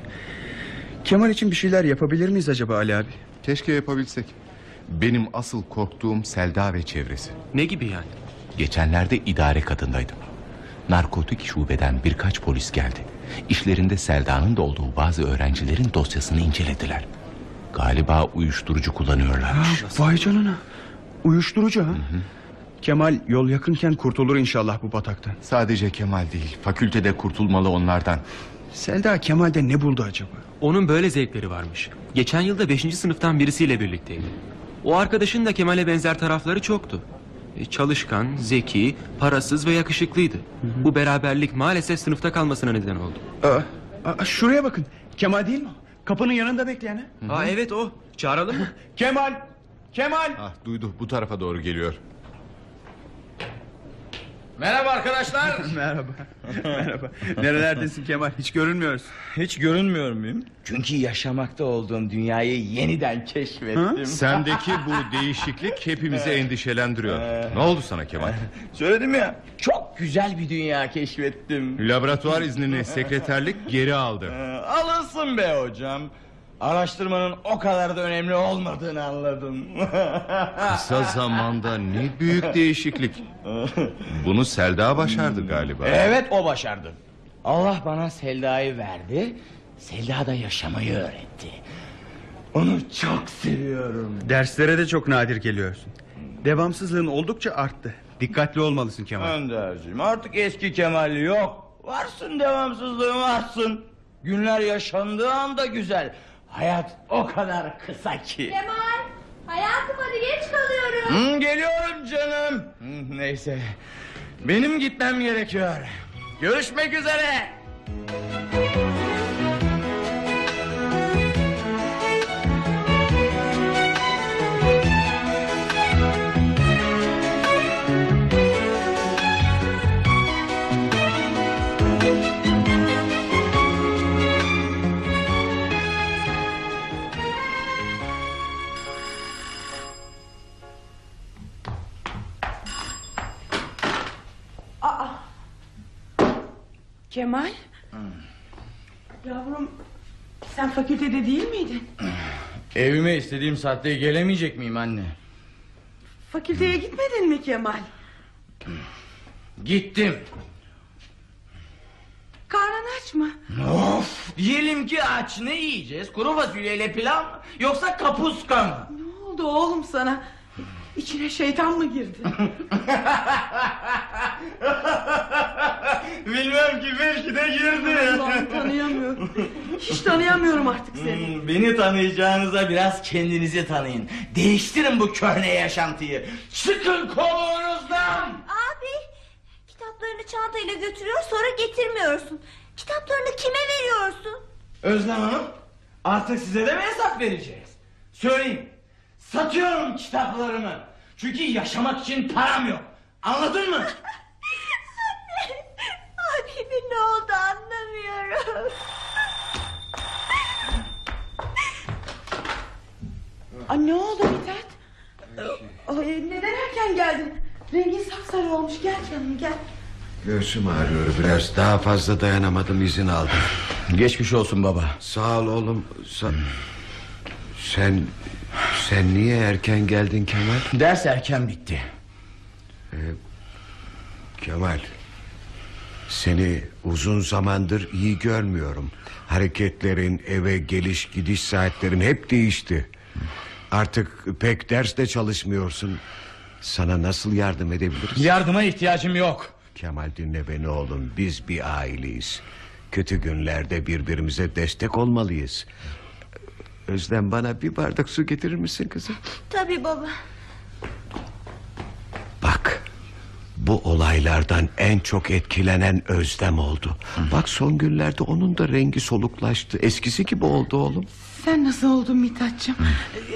Kemal için bir şeyler yapabilir miyiz acaba Ali abi? Keşke yapabilsek. Benim asıl korktuğum Selda ve çevresi. Ne gibi yani? Geçenlerde idare katındaydım. Narkotik şubeden birkaç polis geldi. İşlerinde Selda'nın da olduğu bazı öğrencilerin dosyasını incelediler. Galiba uyuşturucu kullanıyorlarmış. Vay canına. Uyuşturucu ha? Kemal yol yakınken kurtulur inşallah bu bataktan. Sadece Kemal değil, fakültede kurtulmalı onlardan. Selda Kemal'de ne buldu acaba? Onun böyle zevkleri varmış. Geçen yılda 5. sınıftan birisiyle birlikteydi. O arkadaşın da Kemal'e benzer tarafları çoktu. E, Çalışkan, zeki, parasız ve yakışıklıydı. Bu beraberlik maalesef sınıfta kalmasına neden oldu. Aa, aa, şuraya bakın. Kemal değil mi? o? Kapının yanında bekleyen ha? Aa evet o. Çağıralım mı? Kemal! Kemal! Ah duydu, bu tarafa doğru geliyor. Merhaba arkadaşlar. Merhaba. Merhaba. Nerelerdesin Kemal? Hiç görünmüyorsun. Hiç görünmüyor muyum? Çünkü yaşamakta olduğum dünyayı yeniden keşfettim. Sendeki bu değişiklik hepimizi endişelendiriyor. Ne oldu sana Kemal? Söyledim ya. Çok güzel bir dünya keşfettim. Laboratuvar iznini sekreterlik geri aldı. Ee, Alınsın be hocam. Araştırmanın o kadar da önemli olmadığını anladım. Kısa zamanda ne büyük değişiklik. Bunu Selda başardı galiba. evet o başardı. Allah bana Selda'yı verdi. Selda da yaşamayı öğretti. Onu çok seviyorum. Derslere de çok nadir geliyorsun. Devamsızlığın oldukça arttı. Dikkatli olmalısın Kemal. Önderciğim artık eski Kemal yok. Varsın devamsızlığın varsın. Günler yaşandığı anda güzel. Hayat o kadar kısa ki. Kemal hayatım hadi geç kalıyorum. Hı, geliyorum canım. Hı, neyse. Benim gitmem gerekiyor. Görüşmek üzere. Kemal. Yavrum sen fakültede değil miydin? Evime istediğim saatte gelemeyecek miyim anne? Fakülteye gitmedin mi Kemal? Gittim. Karnın aç mı? Of diyelim ki aç ne yiyeceğiz? Kuru fasulyeyle pilav mı? Yoksa kapuska mı? Ne oldu oğlum sana? İçine şeytan mı girdi? Bilmem ki belki de girdi. Allah'ım tanıyamıyorum. Hiç tanıyamıyorum artık seni. Hmm, Beni tanıyacağınıza biraz kendinizi tanıyın. Değiştirin bu köhne yaşantıyı. Çıkın koluğunuzdan. Abi kitaplarını çantayla götürüyor sonra getirmiyorsun. Kitaplarını kime veriyorsun? Özlem Hanım artık size de mi hesap vereceğiz? Söyleyin. Satıyorum kitaplarımı. Çünkü yaşamak için param yok. Anladın mı? Abimin ne oldu anlamıyorum. Aa, ne oldu Mithat? Ay, neden erken geldin? Rengin sapsarı olmuş. Gel canım gel. Göğsüm ağrıyor biraz. Daha fazla dayanamadım izin aldım. Geçmiş olsun baba. Sağ ol oğlum. Sa- sen sen niye erken geldin Kemal? Ders erken bitti. Kemal. Seni uzun zamandır iyi görmüyorum. Hareketlerin, eve geliş gidiş saatlerin hep değişti. Artık pek derste çalışmıyorsun. Sana nasıl yardım edebiliriz? Yardıma ihtiyacım yok. Kemal dinle beni oğlum. Biz bir aileyiz. Kötü günlerde birbirimize destek olmalıyız. Özlem bana bir bardak su getirir misin kızım? Tabii baba. Bak bu olaylardan en çok etkilenen Özlem oldu. Bak son günlerde onun da rengi soluklaştı. Eskisi gibi oldu oğlum. Sen nasıl oldun Mithat'cığım?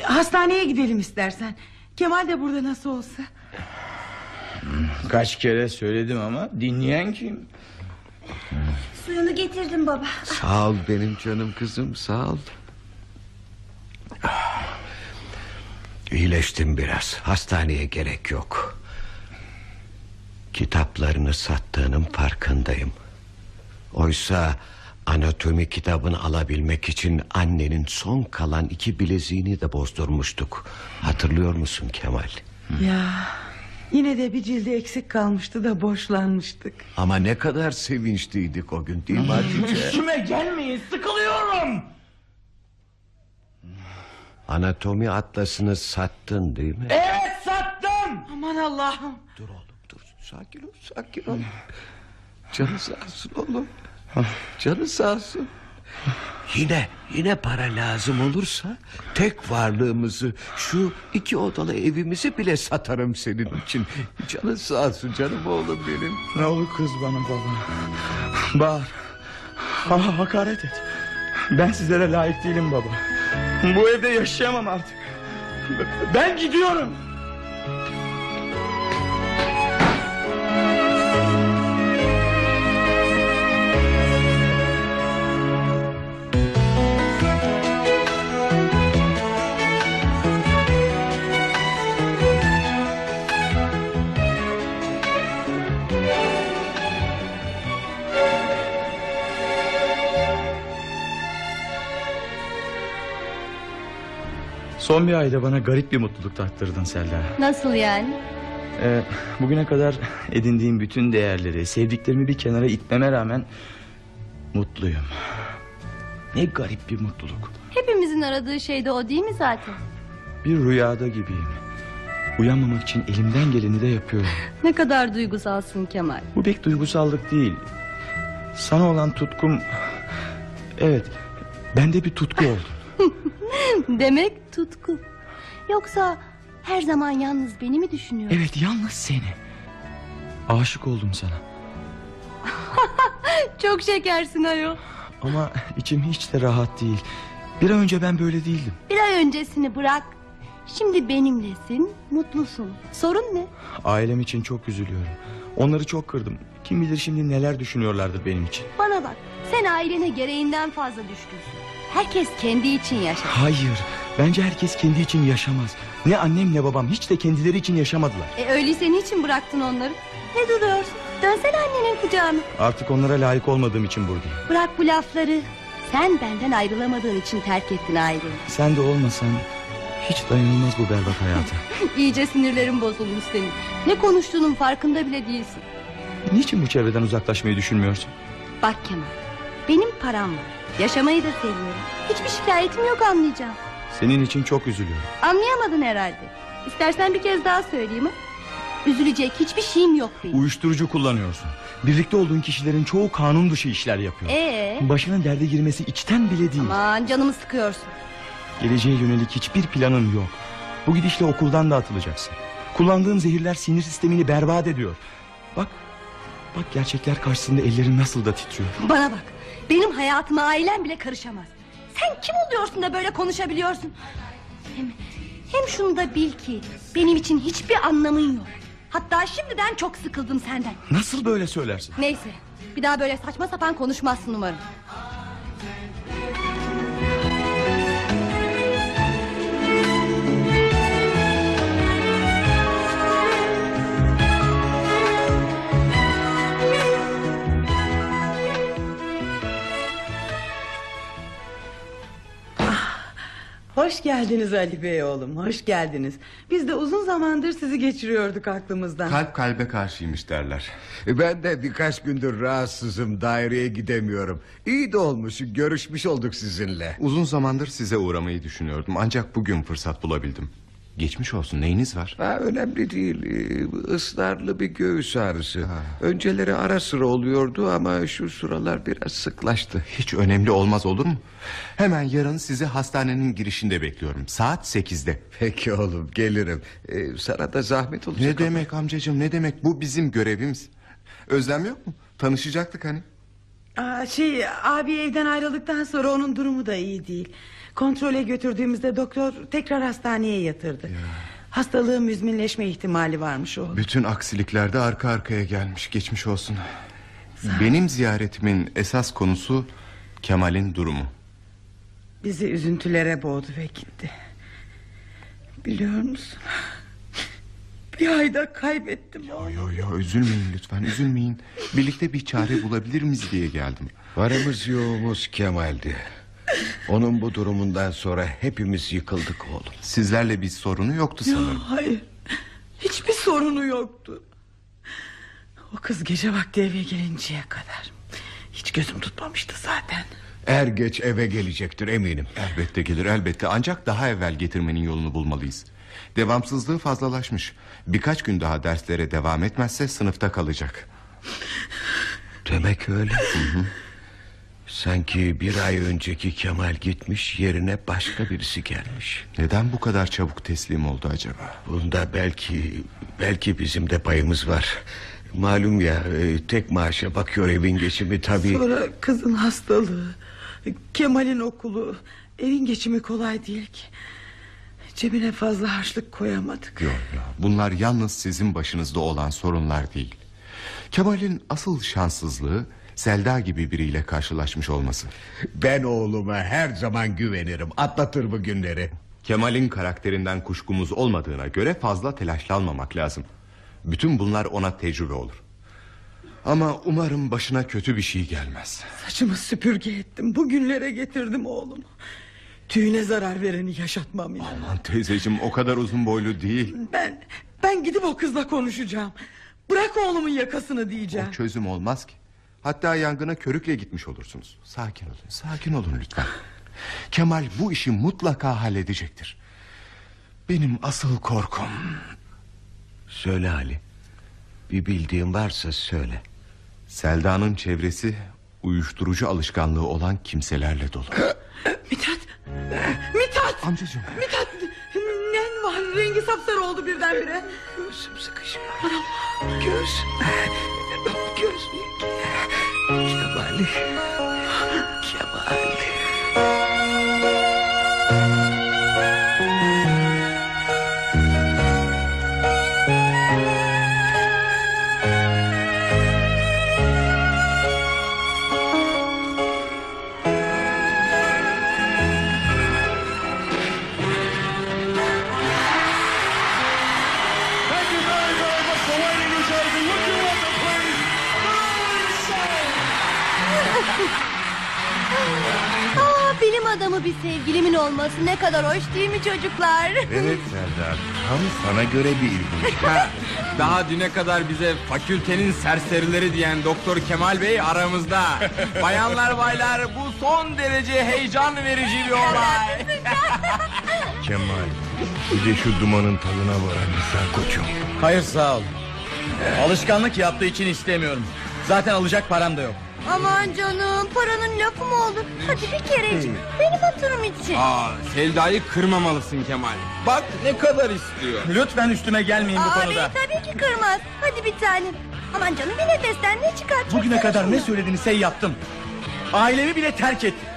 Hastaneye gidelim istersen. Kemal de burada nasıl olsa. Kaç kere söyledim ama dinleyen kim? Suyunu getirdim baba. Sağ ol benim canım kızım sağ ol. İyileştim biraz. Hastaneye gerek yok. Kitaplarını sattığının farkındayım. Oysa anatomi kitabını alabilmek için annenin son kalan iki bileziğini de bozdurmuştuk. Hatırlıyor musun Kemal? Ya yine de bir cildi eksik kalmıştı da borçlanmıştık. Ama ne kadar sevinçliydik o gün değil mi Hatice? Üstüme gelmeyin sıkılıyorum. Anatomi atlasını sattın değil mi? Evet sattım. Aman Allah'ım. Dur oğlum dur sakin ol sakin ol Canı sağ olsun oğlum Canı sağ olsun Yine yine para lazım olursa Tek varlığımızı Şu iki odalı evimizi bile satarım senin için Canı sağ olsun canım oğlum benim Ne olur kız bana baba. Bağır. Ha, hakaret et. Ben sizlere layık değilim baba. Bu evde yaşayamam artık. Ben gidiyorum. Son bir ayda bana garip bir mutluluk tattırdın Selda. Nasıl yani? Ee, bugüne kadar edindiğim bütün değerleri, sevdiklerimi bir kenara itmeme rağmen mutluyum. Ne garip bir mutluluk. Hepimizin aradığı şey de o değil mi zaten? Bir rüyada gibiyim. Uyanmamak için elimden geleni de yapıyorum. Ne kadar duygusalsın Kemal. Bu pek duygusallık değil. Sana olan tutkum... Evet, bende bir tutku oldu. Demek tutku. Yoksa her zaman yalnız beni mi düşünüyorsun? Evet, yalnız seni. Aşık oldum sana. Çok şekersin ayol. Ama içim hiç de rahat değil. Bir ay önce ben böyle değildim. Bir ay öncesini bırak. Şimdi benimlesin, mutlusun. Sorun ne? Ailem için çok üzülüyorum. Onları çok kırdım. Kim bilir şimdi neler düşünüyorlardır benim için. Bana bak, sen ailene gereğinden fazla düşkünsün. Herkes kendi için yaşar. Hayır, bence herkes kendi için yaşamaz. Ne annem ne babam hiç de kendileri için yaşamadılar. E öyleyse niçin bıraktın onları? Ne duruyorsun? Dönsene annenin kucağına. Artık onlara layık olmadığım için buradayım. Bırak bu lafları. Sen benden ayrılamadığın için terk ettin aileni. Sen de olmasan hiç dayanılmaz bu berbat hayata. İyice sinirlerin bozulmuş senin. Ne konuştuğunun farkında bile değilsin. Niçin bu çevreden uzaklaşmayı düşünmüyorsun? Bak Kemal, benim param var. Yaşamayı da seviyorum. Hiçbir şikayetim yok anlayacağım. Senin için çok üzülüyorum. Anlayamadın herhalde. İstersen bir kez daha söyleyeyim ha. Üzülecek hiçbir şeyim yok benim. Uyuşturucu kullanıyorsun. Birlikte olduğun kişilerin çoğu kanun dışı işler yapıyor. Ee? Başının derde girmesi içten bile değil. Aman canımı sıkıyorsun. Geleceğe yönelik hiçbir planın yok. Bu gidişle okuldan da atılacaksın. Kullandığın zehirler sinir sistemini berbat ediyor. Bak, bak gerçekler karşısında ellerin nasıl da titriyor. Bana bak. Benim hayatıma ailem bile karışamaz. Sen kim oluyorsun da böyle konuşabiliyorsun? Hem, hem şunu da bil ki benim için hiçbir anlamın yok. Hatta şimdiden çok sıkıldım senden. Nasıl böyle söylersin? Neyse bir daha böyle saçma sapan konuşmazsın umarım. Hoş geldiniz Ali Bey oğlum hoş geldiniz Biz de uzun zamandır sizi geçiriyorduk aklımızdan Kalp kalbe karşıymış derler. Ben de birkaç gündür rahatsızım daireye gidemiyorum İyi de olmuş görüşmüş olduk sizinle Uzun zamandır size uğramayı düşünüyordum. Ancak bugün fırsat bulabildim. Geçmiş olsun neyiniz var? ha, Önemli değil Ee, ısrarlı bir göğüs ağrısı Önceleri ara sıra oluyordu ama şu sıralar biraz sıklaştı Hiç önemli olmaz olur mu? Hemen yarın sizi hastanenin girişinde bekliyorum. Saat sekizde. Peki oğlum gelirim Ee, Sana da zahmet olacak Ne ama- demek amcacığım ne demek bu bizim görevimiz. Özlem yok mu? Tanışacaktık hani. Aa, Şey abi evden ayrıldıktan sonra onun durumu da iyi değil Kontrole götürdüğümüzde doktor tekrar hastaneye yatırdı Hastalığın müzminleşme ihtimali varmış oğlum Bütün aksilikler de arka arkaya gelmiş. Geçmiş olsun. Benim ziyaretimin esas konusu Kemal'in durumu. Bizi üzüntülere boğdu ve gitti Biliyor musun Bir ayda kaybettim oğlum Yo yo üzülmeyin lütfen üzülmeyin. Birlikte bir çare bulabilir miyiz diye geldim. Varımız yoğumuz Kemal'di Onun bu durumundan sonra hepimiz yıkıldık oğlum Sizlerle bir sorunu yoktu sanırım. Hayır Hiçbir sorunu yoktu O kız gece vakti eve gelinceye kadar Hiç gözüm tutmamıştı zaten Er geç eve gelecektir eminim Elbette gelir elbette ancak daha evvel getirmenin yolunu bulmalıyız. Devamsızlığı fazlalaşmış. Birkaç gün daha derslere devam etmezse sınıfta kalacak. Demek öyle Sanki bir ay önceki Kemal gitmiş yerine başka birisi gelmiş. Neden bu kadar çabuk teslim oldu acaba? Bunda belki belki bizim de payımız var. Malum ya e, tek maaşa bakıyor evin geçimi tabii. Sonra kızın hastalığı Kemal'in okulu. Evin geçimi kolay değil ki. Cebine fazla harçlık koyamadık. Yok yok. Bunlar yalnız sizin başınızda olan sorunlar değil. Kemal'in asıl şanssızlığı Selda gibi biriyle karşılaşmış olması. Ben oğluma her zaman güvenirim atlatır bu günleri Kemal'in karakterinden kuşkumuz olmadığına göre fazla telaşlanmamak lazım. Bütün bunlar ona tecrübe olur. Ama umarım başına kötü bir şey gelmez. Saçımı süpürge ettim Bugünlere getirdim oğlumu Tüyüne zarar vereni yaşatmam inan. Aman teyzeciğim o kadar uzun boylu değil. Ben ben gidip o kızla konuşacağım. Bırak oğlumun yakasını diyeceğim. O çözüm olmaz ki. Hatta yangına körükle gitmiş olursunuz. Sakin olun, sakin olun lütfen. Kemal bu işi mutlaka halledecektir. Benim asıl korkum... Söyle Ali. Bir bildiğin varsa söyle. Selda'nın çevresi uyuşturucu alışkanlığı olan kimselerle dolu. Mithat! Mithat! Amcacığım. Mithat! Nen var? Rengi sapsarı oldu birdenbire. Göğsüm sıkışıyor. Göz. Göz. Kemal. Kemal. Aa, adamı bir sevgilimin olması ne kadar hoş değil mi çocuklar? Evet Selda. Tam sana göre bir ilginç. Daha düne kadar bize fakültenin serserileri diyen Doktor Kemal Bey aramızda. Bayanlar baylar bu son derece heyecan verici bir olay. Kemal. Bir de şu dumanın tadına varabilsen koçum. Hayır sağ ol. Alışkanlık yaptığı için istemiyorum. Zaten alacak param da yok. Aman canım paranın lafı mı olur? Hadi bir kerecik benim hatırım için. Aa, Selda'yı kırmamalısın Kemal. Bak ne kadar istiyor. Lütfen üstüme gelmeyin bu Aa, konuda. tabii ki kırmaz. Hadi bir tanem. Aman canım bir nefesten ne çıkar? Çok Bugüne kadar ne söyledinse yaptım. Ailemi bile terk ettim.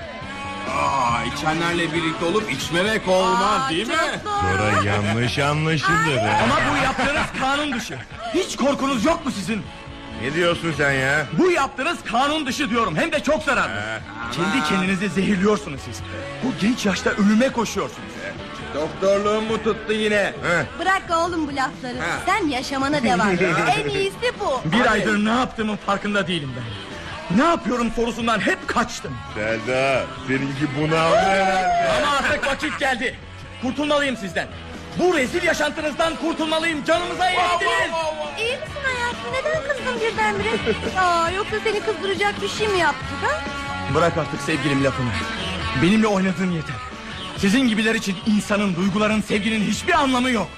Aa, içenlerle birlikte olup içmemek olmaz Aa, değil mi? çok doğru. yanlış anlaşılır. Ama bu yaptığınız kanun dışı. Hiç korkunuz yok mu sizin? Ne diyorsun sen ya? Bu yaptığınız kanun dışı diyorum. Hem de çok zararlı. Kendi kendinizi zehirliyorsunuz siz. Bu genç yaşta ölüme koşuyorsunuz. Doktorluğum mu tuttu yine? Bırak oğlum bu lafları. Ha. Sen yaşamana devam et. en iyisi bu. Bir aydır ne yaptığımın farkında değilim ben. Ne yapıyorum sorusundan hep kaçtım. Selda seninki bunu herhalde. Ama artık vakit geldi. Kurtulmalıyım sizden. Bu rezil yaşantınızdan kurtulmalıyım. Canımıza yediniz. İyi misin hayatım? Neden kızdın birdenbire? Aa, yoksa seni kızdıracak bir şey mi yaptık ha? Bırak artık sevgilim lafını. Benimle oynadığın yeter. Sizin gibiler için insanın, duyguların, sevginin hiçbir anlamı yok.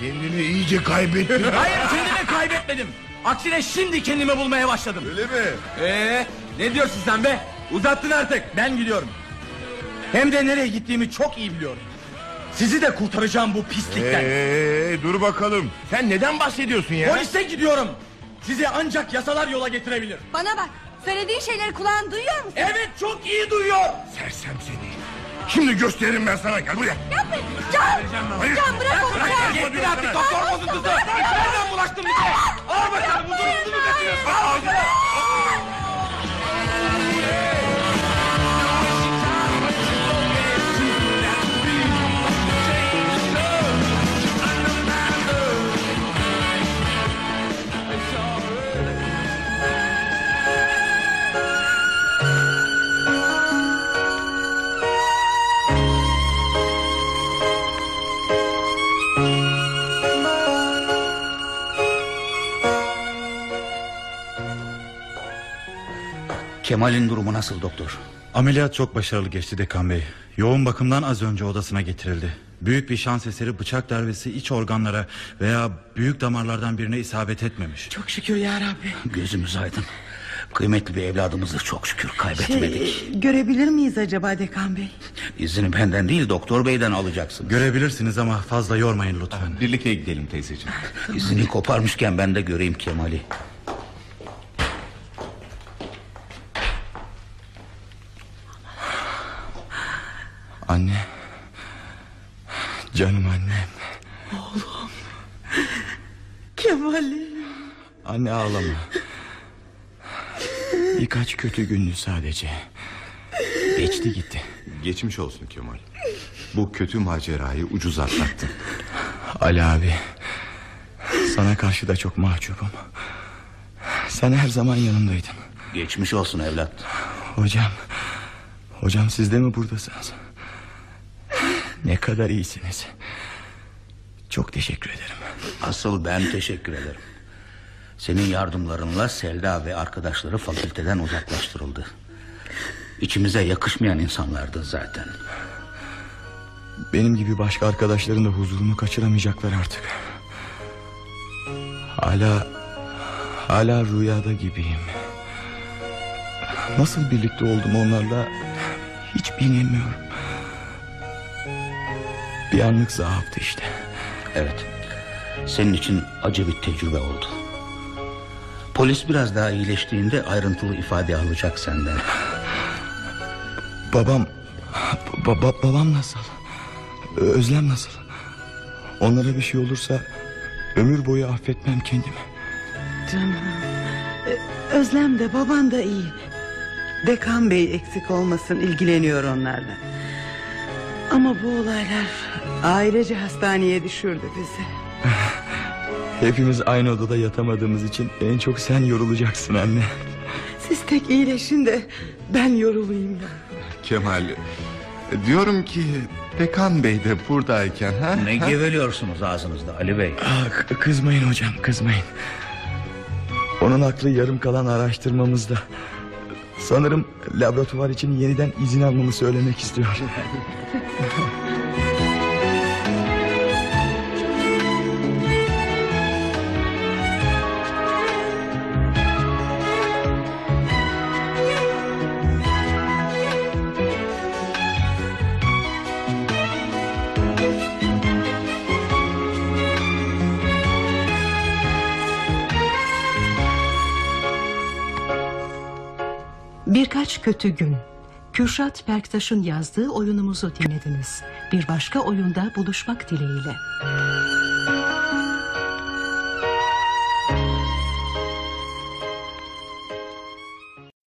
Kendini iyice kaybettin. Hayır kendimi kaybetmedim. Aksine şimdi kendimi bulmaya başladım. Öyle mi? Ee, ne diyorsun sen be? Uzattın artık. Ben gidiyorum. Hem de nereye gittiğimi çok iyi biliyorum. Sizi de kurtaracağım bu pislikten. Ee, dur bakalım. Sen neden bahsediyorsun ya? Polise gidiyorum. Sizi ancak yasalar yola getirebilir. Bana bak. Söylediğin şeyleri kulağın duyuyor musun? Evet çok iyi duyuyor. Sersem seni. Şimdi gösteririm ben sana. Gel buraya. Yapma. Can. Can bırak onu. Can. Yetti artık doktor bozuntusu. Nereden bulaştın bize? Al bakalım huzurumuzu mu kaçırıyorsun? Kemal'in durumu nasıl doktor? Ameliyat çok başarılı geçti Dekan Bey. Yoğun bakımdan az önce odasına getirildi. Büyük bir şans eseri bıçak darbesi iç organlara veya büyük damarlardan birine isabet etmemiş. Çok şükür ya Rabbi. Gözümüz aydın. Kıymetli bir evladımızı çok şükür kaybetmedik. Şey, görebilir miyiz acaba Dekan Bey? İzini benden değil doktor beyden alacaksın. Görebilirsiniz ama fazla yormayın lütfen. Birlikte gidelim teyzeciğim. İzini koparmışken ben de göreyim Kemal'i. Anne. Canım annem. Kemal'im. Anne ağlama. Birkaç kötü gündü sadece. Geçti gitti. Geçmiş olsun Kemal. Bu kötü macerayı ucuz atlattın. Ali abi. Sana karşı da çok mahcubum. Sen her zaman yanımdaydın. Geçmiş olsun evlat. Hocam. Hocam siz de mi buradasınız? Ne kadar iyisiniz. Çok teşekkür ederim. Asıl ben teşekkür ederim. Senin yardımlarınla Selda ve arkadaşları fakülteden uzaklaştırıldı. İçimize yakışmayan insanlardı zaten. Benim gibi başka arkadaşların da huzurunu kaçıramayacaklar artık. Hala hala rüyada gibiyim. Nasıl birlikte oldum onlarla hiç bilemiyorum. Bir anlık zaaftı işte. Evet. Senin için acı bir tecrübe oldu. Polis biraz daha iyileştiğinde ayrıntılı ifade alacak senden. Babam baba, babam nasıl? Özlem nasıl? Onlara bir şey olursa ömür boyu affetmem kendimi. Canım. Ee, Özlem de baban da iyi. Dekan Bey eksik olmasın ilgileniyor onlarla. Ama bu olaylar ailece hastaneye düşürdü bizi. Hepimiz aynı odada yatamadığımız için en çok sen yorulacaksın anne. Siz tek iyileşin de ben yorulayım. Kemal diyorum ki Dekan Bey de buradayken ha? Ne geveliyorsunuz ağzınızda Ali Bey? Ah, k- kızmayın hocam kızmayın. Onun aklı yarım kalan araştırmamızda. Sanırım laboratuvar için yeniden izin almamı söylemek istiyor. Birkaç kötü gün. Kürşat Berktaş'ın yazdığı oyunumuzu dinlediniz. Bir başka oyunda buluşmak dileğiyle.